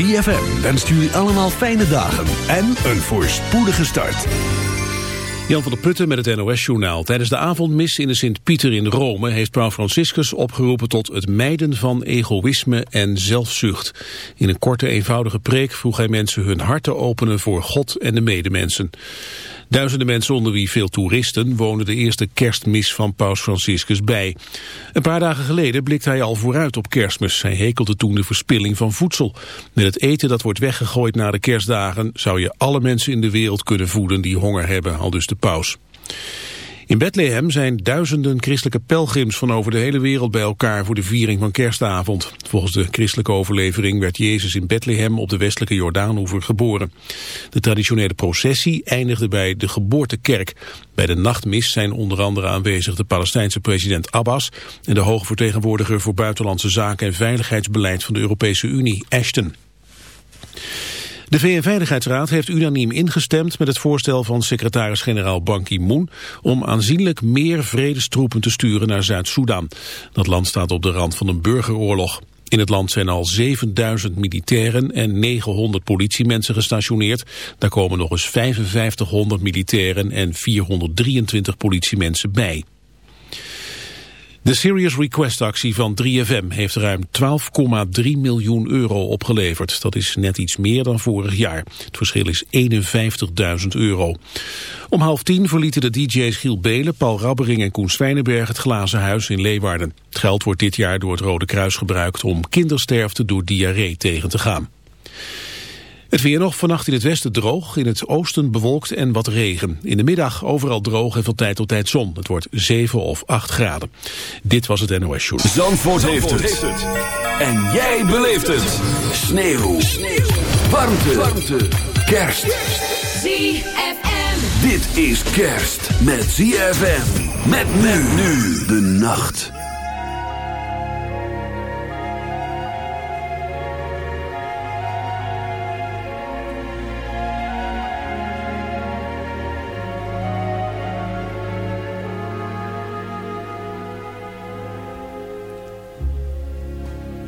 3FM wenst jullie allemaal fijne dagen en een voorspoedige start. Jan van der Putten met het NOS-journaal. Tijdens de avondmis in de Sint-Pieter in Rome heeft paus Franciscus opgeroepen tot het mijden van egoïsme en zelfzucht. In een korte eenvoudige preek vroeg hij mensen hun hart te openen voor God en de medemensen. Duizenden mensen onder wie veel toeristen wonen de eerste kerstmis van paus Franciscus bij. Een paar dagen geleden blikte hij al vooruit op kerstmis. Hij hekelde toen de verspilling van voedsel. Met het eten dat wordt weggegooid na de kerstdagen zou je alle mensen in de wereld kunnen voeden die honger hebben, al dus de paus. In Bethlehem zijn duizenden christelijke pelgrims van over de hele wereld bij elkaar voor de viering van kerstavond. Volgens de christelijke overlevering werd Jezus in Bethlehem op de westelijke Jordaanoever geboren. De traditionele processie eindigde bij de geboortekerk. Bij de nachtmis zijn onder andere aanwezig de Palestijnse president Abbas en de hoge vertegenwoordiger voor buitenlandse zaken en veiligheidsbeleid van de Europese Unie, Ashton. De VN-veiligheidsraad heeft unaniem ingestemd met het voorstel van secretaris-generaal Ban Ki-moon om aanzienlijk meer vredestroepen te sturen naar Zuid-Soedan. Dat land staat op de rand van een burgeroorlog. In het land zijn al 7000 militairen en 900 politiemensen gestationeerd. Daar komen nog eens 5500 militairen en 423 politiemensen bij. De Serious Request actie van 3FM heeft ruim 12,3 miljoen euro opgeleverd. Dat is net iets meer dan vorig jaar. Het verschil is 51.000 euro. Om half tien verlieten de DJ's Giel Belen, Paul Rabbering en Koen Zwijnenberg het glazen huis in Leeuwarden. Het geld wordt dit jaar door het Rode Kruis gebruikt om kindersterfte door diarree tegen te gaan. Het weer nog vannacht in het westen droog, in het oosten bewolkt en wat regen. In de middag overal droog en van tijd tot tijd zon. Het wordt 7 of 8 graden. Dit was het NOS Show. Zandvoort, Zandvoort heeft, het. En jij beleeft het. Sneeuw. Sneeuw. Warmte. Warmte. Kerst. ZFM. Dit is kerst met ZFM. Met men nu de nacht.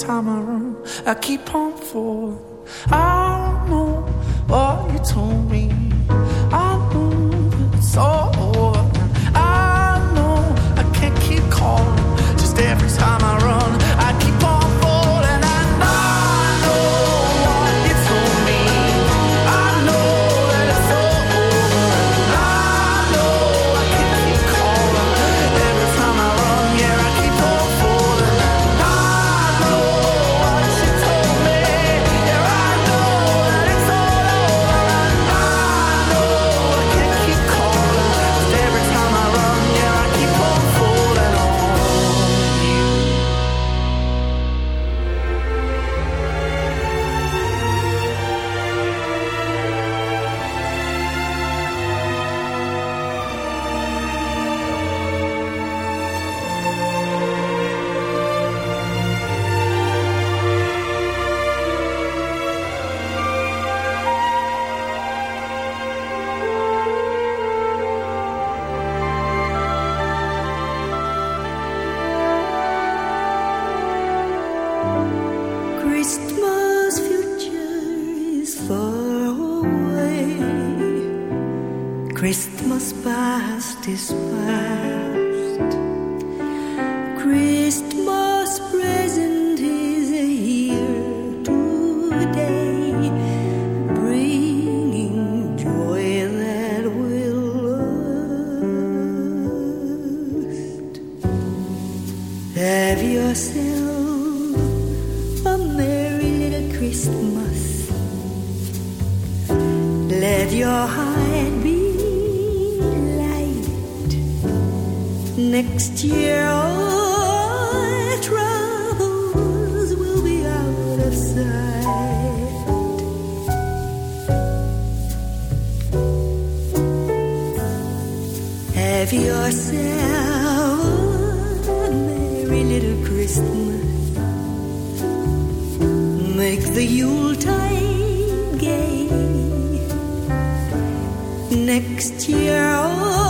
time I run, I keep on falling. I don't know what you told me Next year all our troubles will be out of sight. Have yourself a merry little Christmas. Make the Yuletide gay. Next year all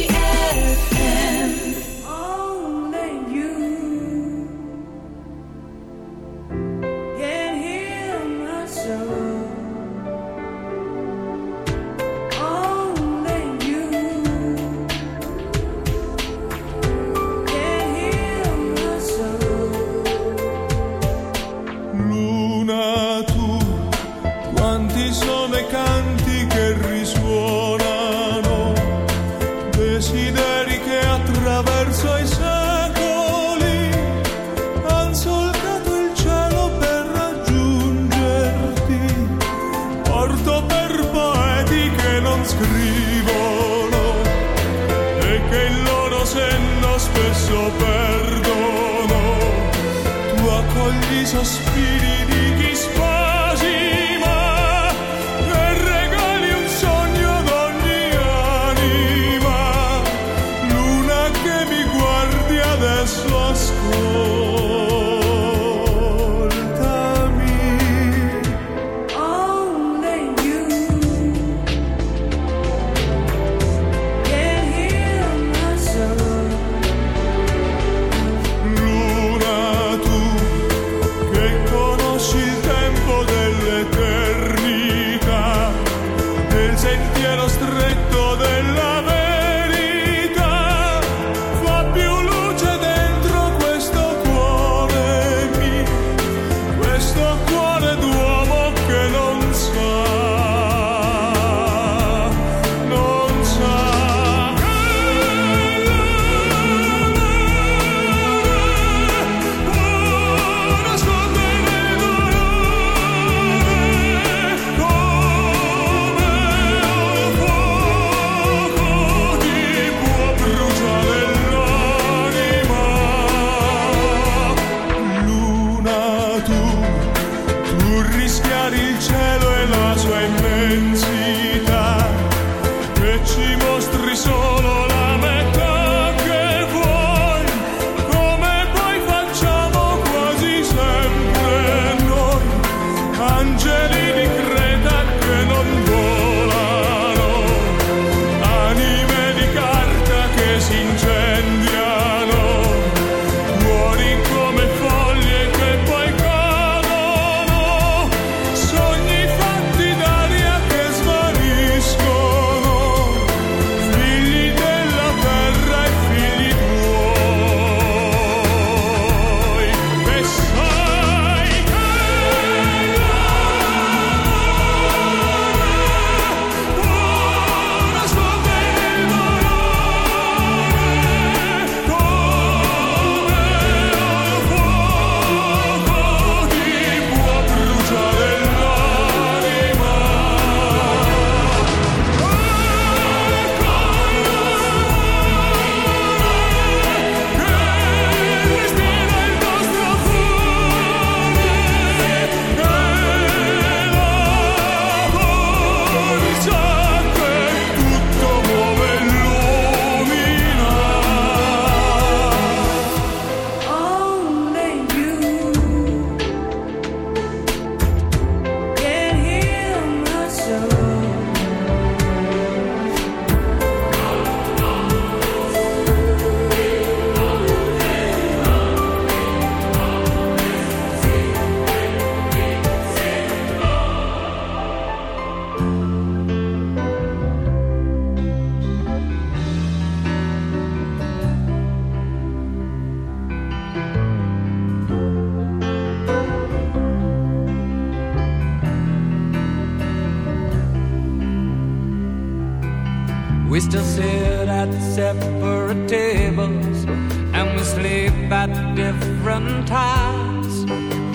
Separate tables, and we sleep at different times.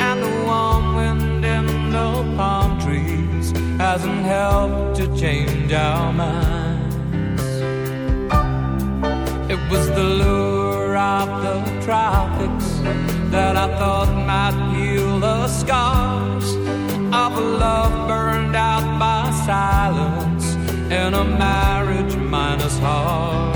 And the warm wind in the palm trees hasn't helped to change our minds. It was the lure of the tropics that I thought might heal the scars of a love burned out by silence in a marriage minus heart.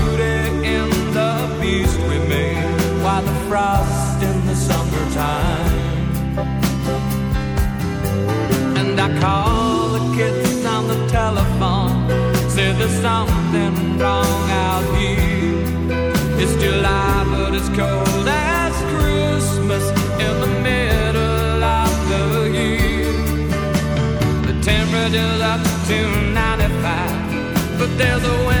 something wrong out here. It's July, but it's cold as Christmas in the middle of the year. The temperature's up to 95, but there's a winter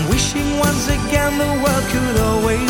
I'm wishing once again the world could always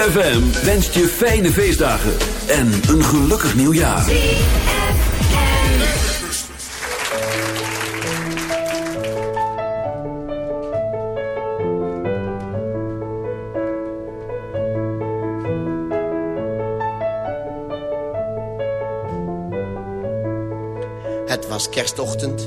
ZFM wenst je fijne feestdagen en een gelukkig nieuwjaar. Het was kerstochtend